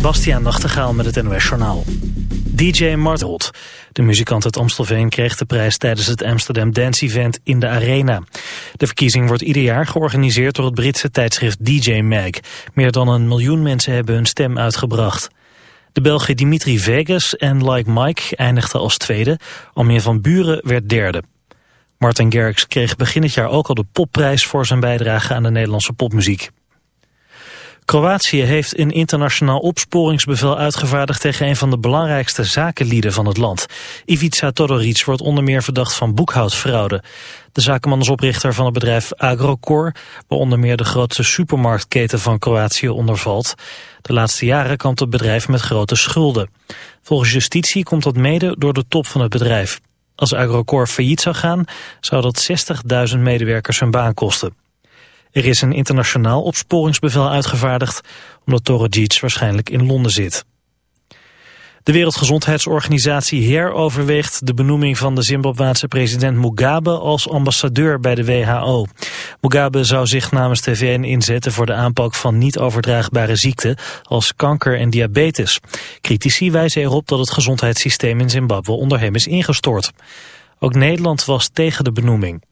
Bastiaan Nachtegaal met het NOS Journaal. DJ Martrot, de muzikant uit Amstelveen, kreeg de prijs tijdens het Amsterdam Dance Event in de Arena. De verkiezing wordt ieder jaar georganiseerd door het Britse tijdschrift DJ Mag. Meer dan een miljoen mensen hebben hun stem uitgebracht. De Belgen Dimitri Vegas en Like Mike eindigden als tweede. Almeer van Buren werd derde. Martin Garrix kreeg begin het jaar ook al de popprijs voor zijn bijdrage aan de Nederlandse popmuziek. Kroatië heeft een internationaal opsporingsbevel uitgevaardigd tegen een van de belangrijkste zakenlieden van het land. Ivica Todoric wordt onder meer verdacht van boekhoudfraude. De zakenman is oprichter van het bedrijf Agrocor, waar onder meer de grootste supermarktketen van Kroatië onder valt. De laatste jaren kampt het bedrijf met grote schulden. Volgens justitie komt dat mede door de top van het bedrijf. Als Agrocor failliet zou gaan, zou dat 60.000 medewerkers hun baan kosten. Er is een internationaal opsporingsbevel uitgevaardigd... omdat Torodzic waarschijnlijk in Londen zit. De Wereldgezondheidsorganisatie heroverweegt de benoeming van de Zimbabwaanse president Mugabe als ambassadeur bij de WHO. Mugabe zou zich namens de VN inzetten voor de aanpak van niet overdraagbare ziekten als kanker en diabetes. Critici wijzen erop dat het gezondheidssysteem in Zimbabwe onder hem is ingestort. Ook Nederland was tegen de benoeming.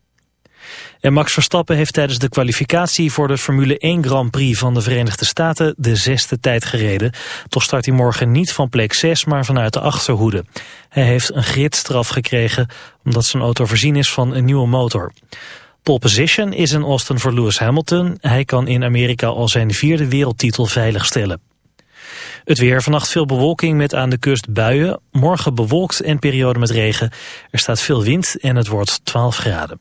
En Max Verstappen heeft tijdens de kwalificatie voor de Formule 1 Grand Prix van de Verenigde Staten de zesde tijd gereden. Toch start hij morgen niet van plek 6, maar vanuit de achterhoede. Hij heeft een gridstraf gekregen omdat zijn auto voorzien is van een nieuwe motor. Pole position is in Austin voor Lewis Hamilton. Hij kan in Amerika al zijn vierde wereldtitel veiligstellen. Het weer, vannacht veel bewolking met aan de kust buien. Morgen bewolkt en periode met regen. Er staat veel wind en het wordt 12 graden.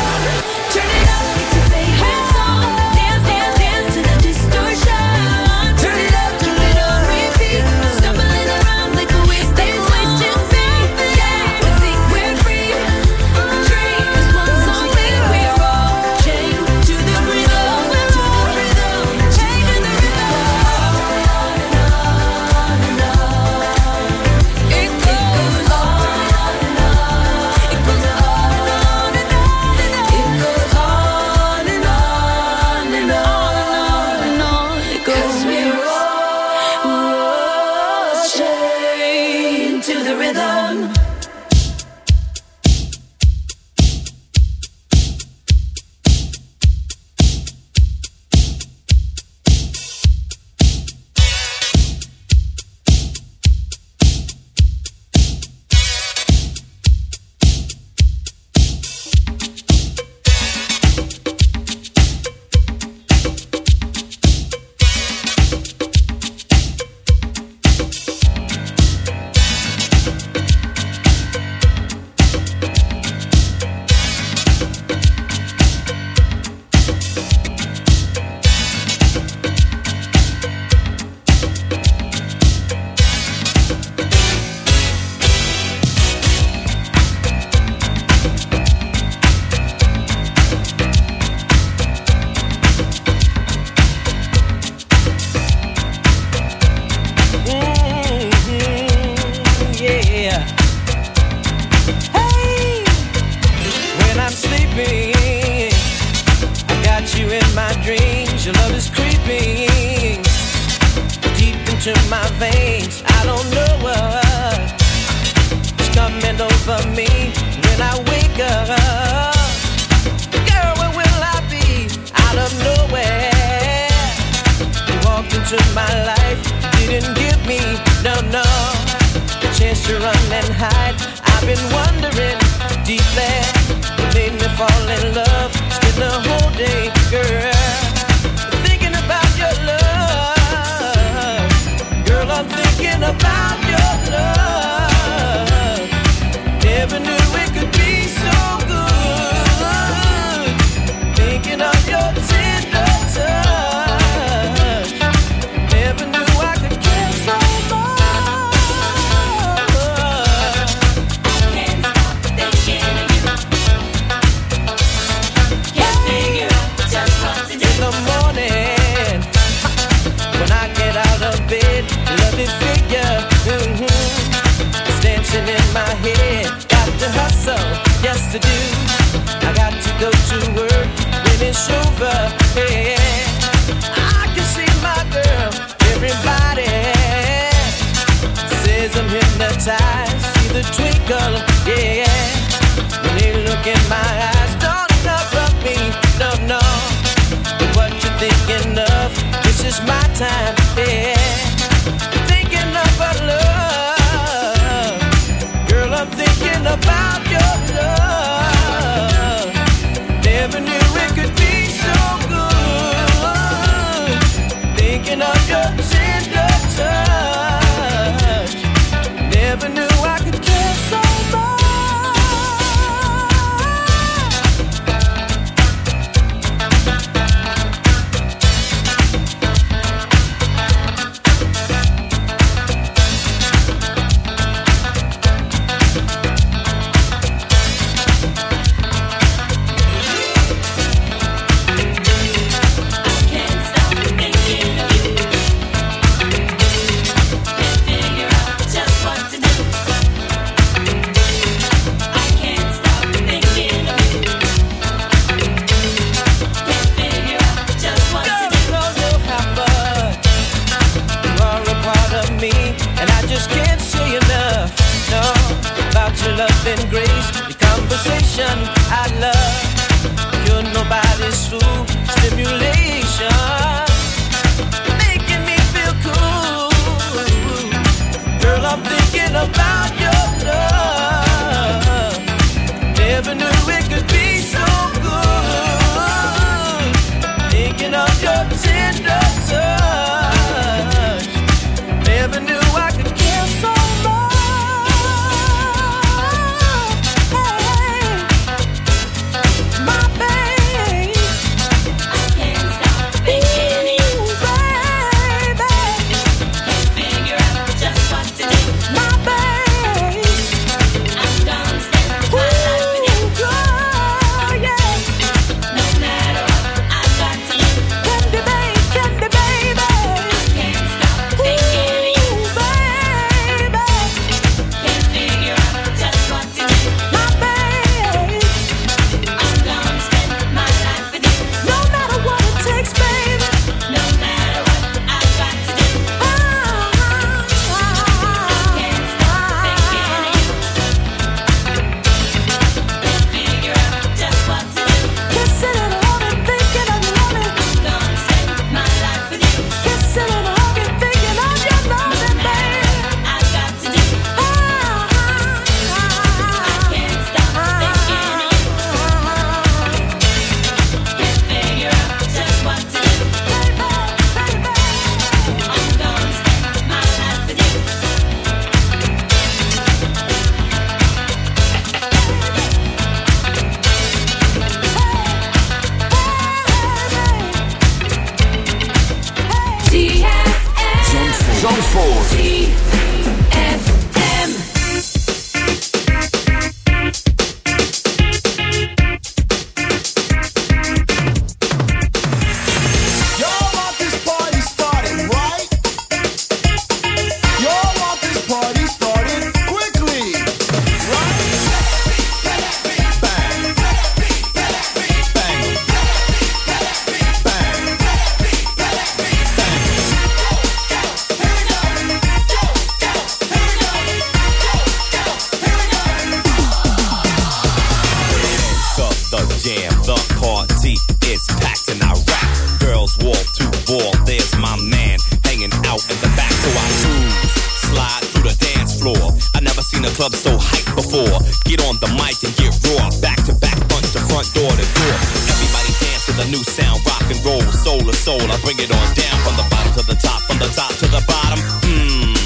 club so hyped before. Get on the mic and get raw. Back to back, front to front door to door. Everybody dance to the new sound, rock and roll, soul to soul. I bring it on down from the bottom to the top, from the top to the bottom. Mmm,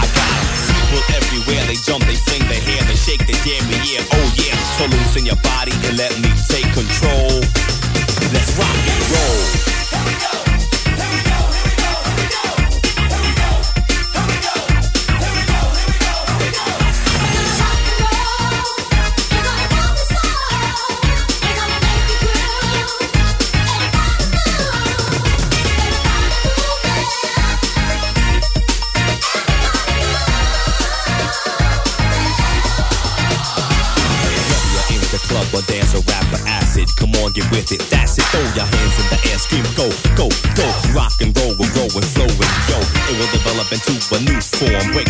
I got it. People everywhere, they jump, they sing, they hear, they shake, they dare me, yeah, oh yeah. So loosen your body and let me take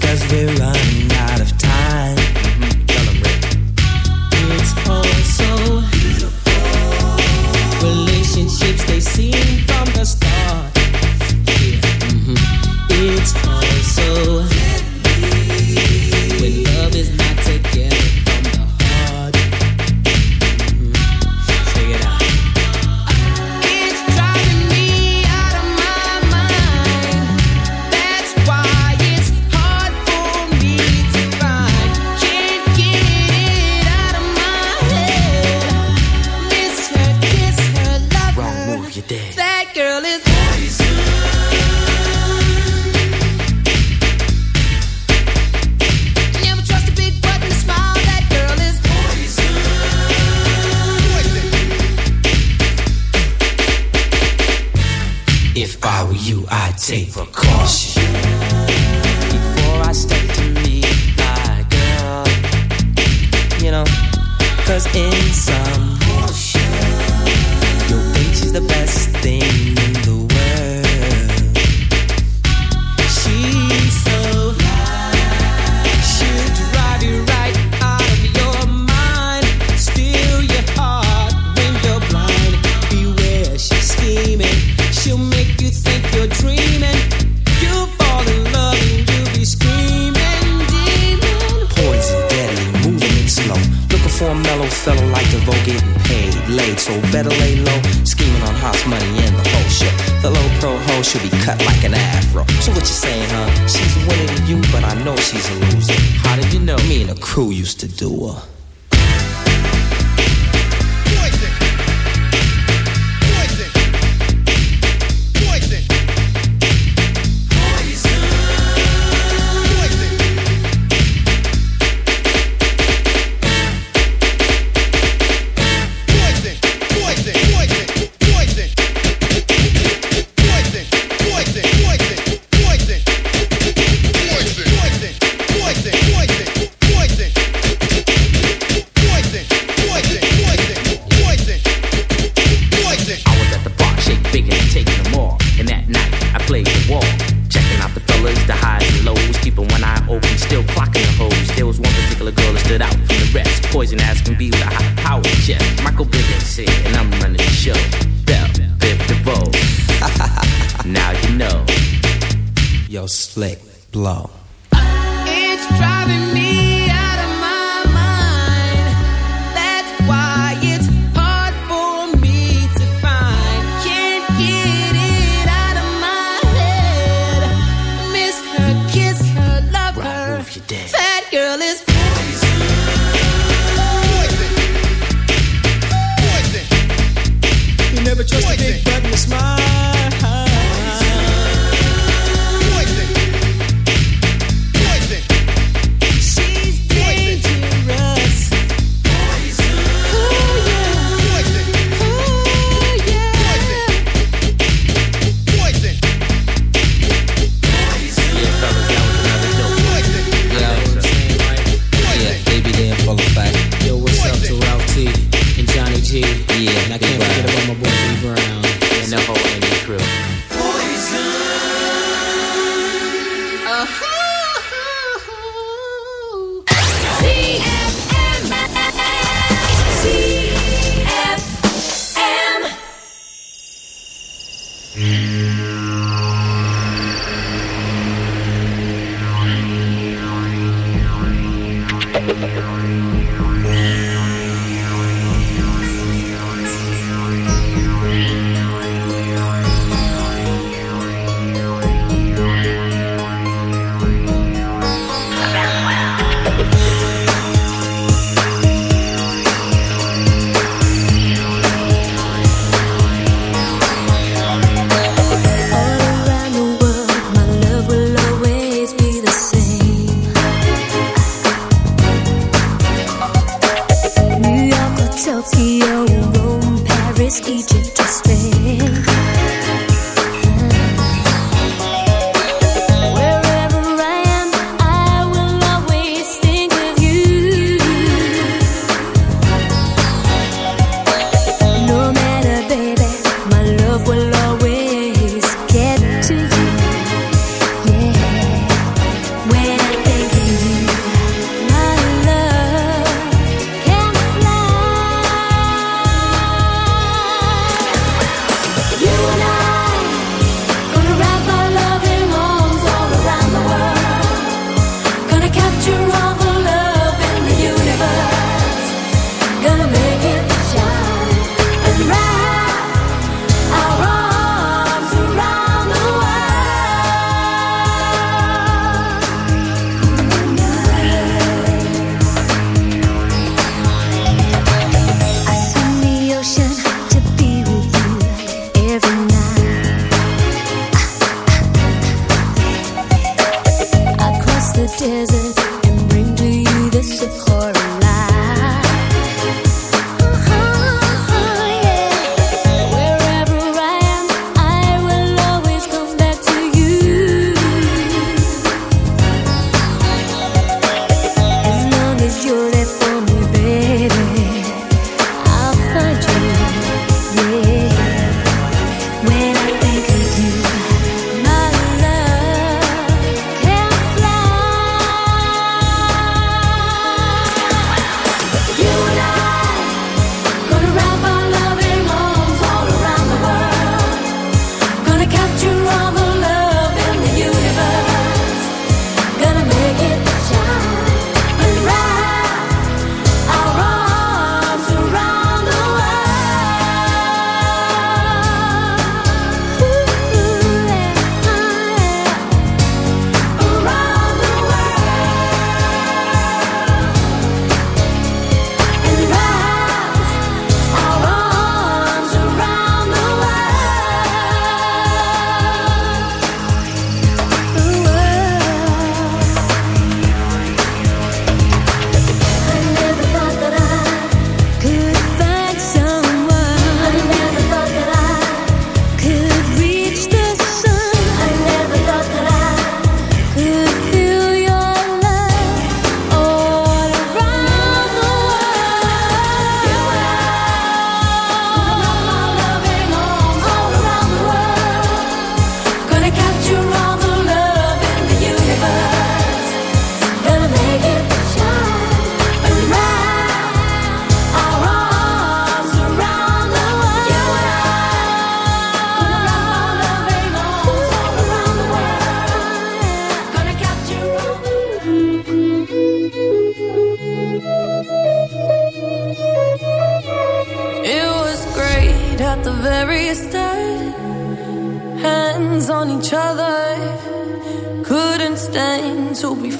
Cause we're running out of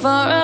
far away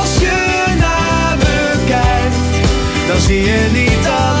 zie je niet.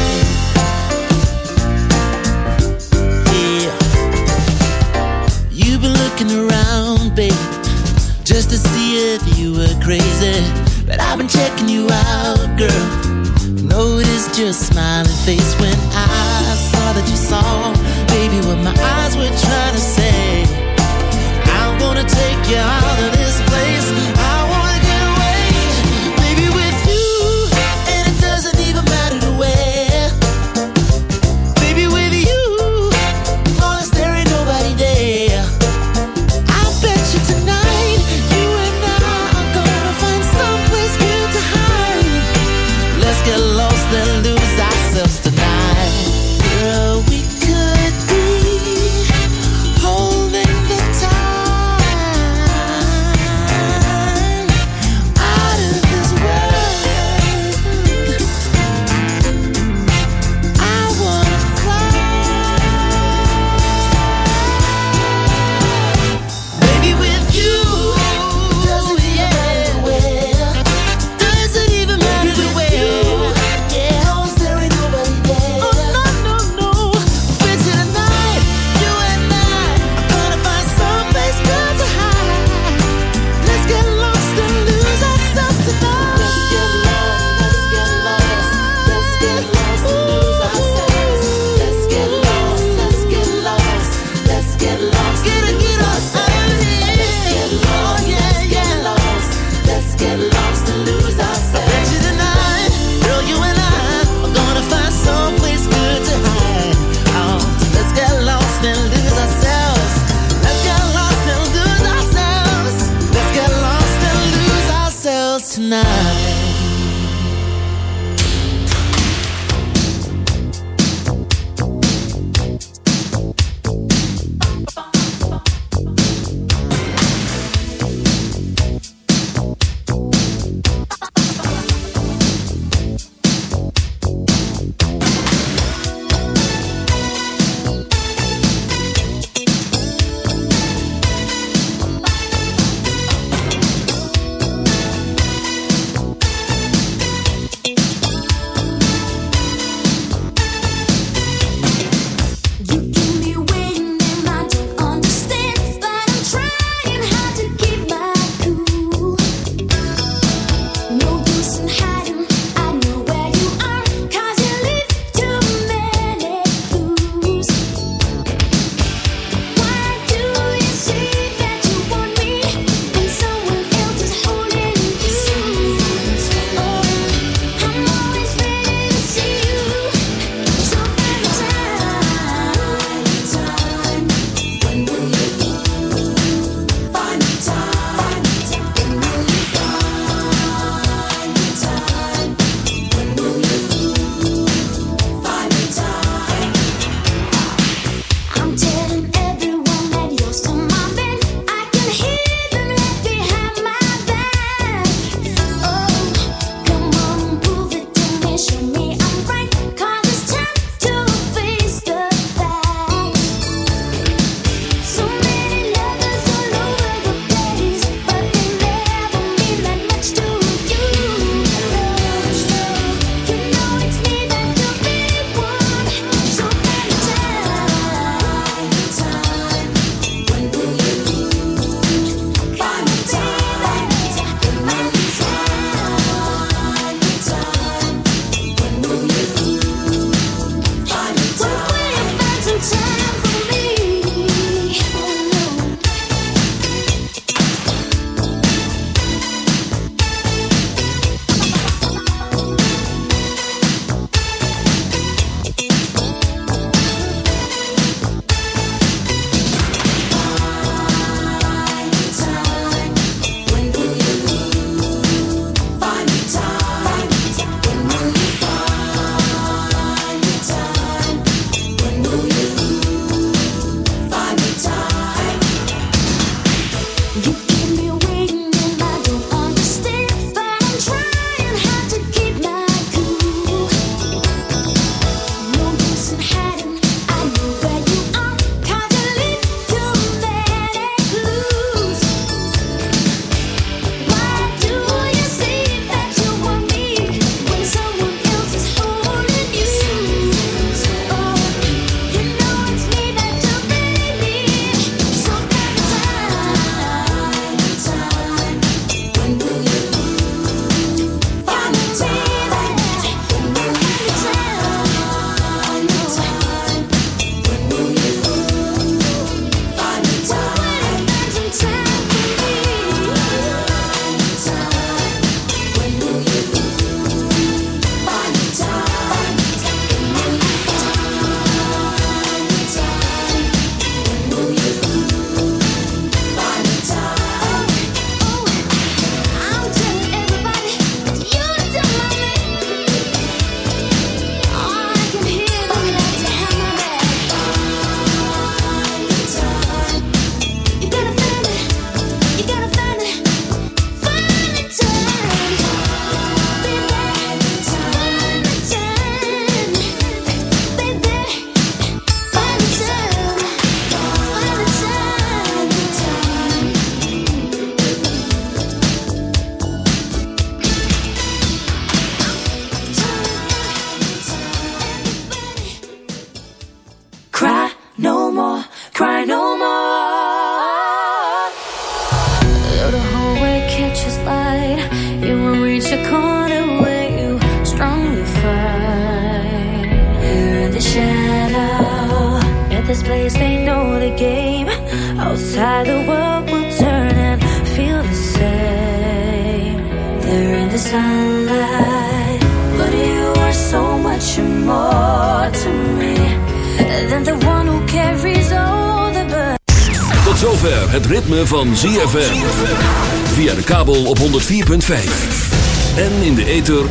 Checking you out, girl. Noticed your smiling